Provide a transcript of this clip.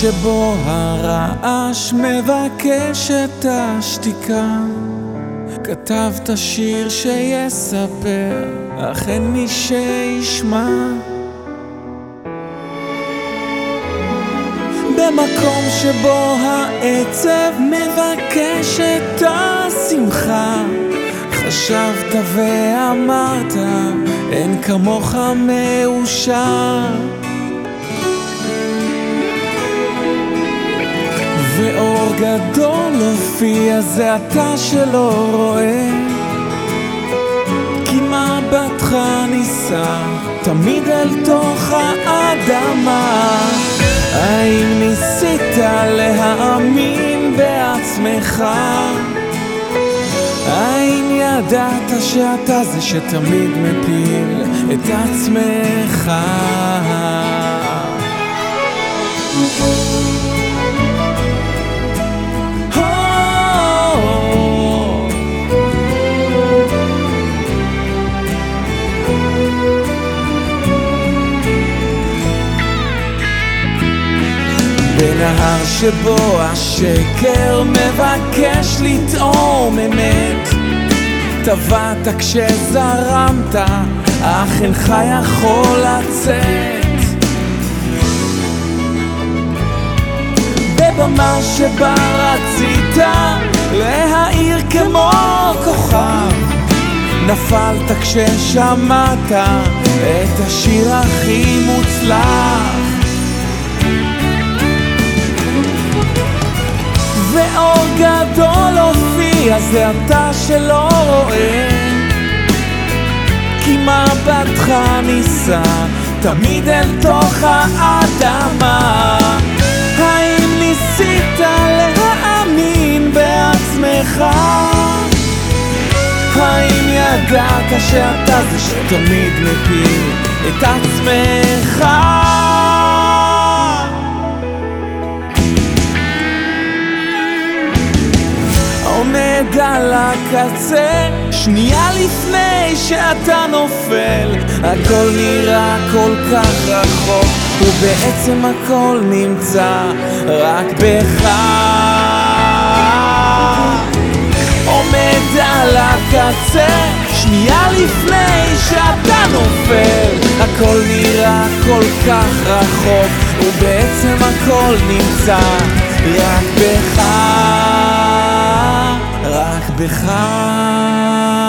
שבו הרעש מבקש את השתיקה. כתבת שיר שיספר, אך אין מי שישמע. במקום שבו העצב מבקש את השמחה חשבת ואמרת, אין כמוך מאושר גדול הופיע זה אתה שלא רואה כי מבטך נישא תמיד אל תוך האדמה האם ניסית להאמין בעצמך? האם ידעת שאתה זה שתמיד מפיל את עצמך? בנהר שבו השקר מבקש לטעום אמת. טבעת כשזרמת, אך אינך יכול לצאת. בבמה שבה רצית להאיר כמו כוכב נפלת כששמעת את השיר הכי מוצלח הופיע זה אתה שלא רואה כי מבטך נישא תמיד אל תוך האדמה האם ניסית להאמין בעצמך? האם ידעת שאתה זה שתמיד מפיל את עצמך? עומד על הקצה, שנייה לפני שאתה נופל, הכל נראה כל כך רחוק, ובעצם הכל נמצא רק בך. עומד על הקצה, שנייה לפני שאתה נופל, הכל נראה כל כך רחוק, ובעצם הכל נמצא רק בך. בך.